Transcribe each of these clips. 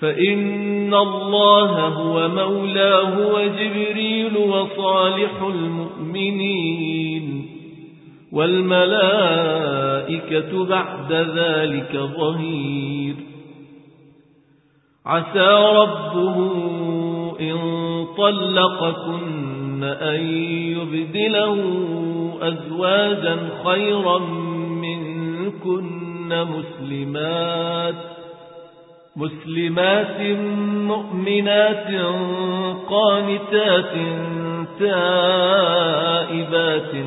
فإن الله هو مولاه وجبريل وصالح المؤمنين والملائكة بعد ذلك ظهير. عسى ربه إن طلقكن أن يبدله أزواجا خيرا منكن مسلمات مسلمات مؤمنات قانتات تائبات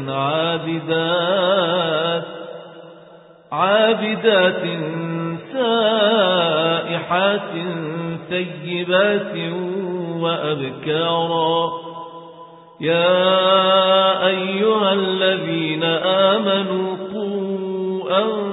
عابدات عابدات سائحات ثيبات وأبكارا يا أيها الذين آمنوا قوا أنفسكم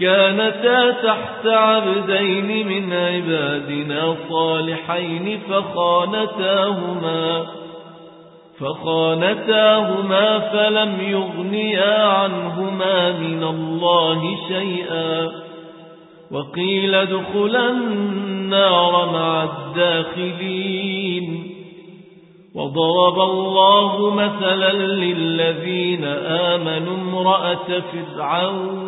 كانتا تحت عبدين من عبادنا صالحين فخانتاهما فخانتاهما فلم يغنيا عنهما من الله شيئا. وقيل ادخلا النار مع الداخلين. وضرب الله مثلا للذين آمنوا امرأة فرعون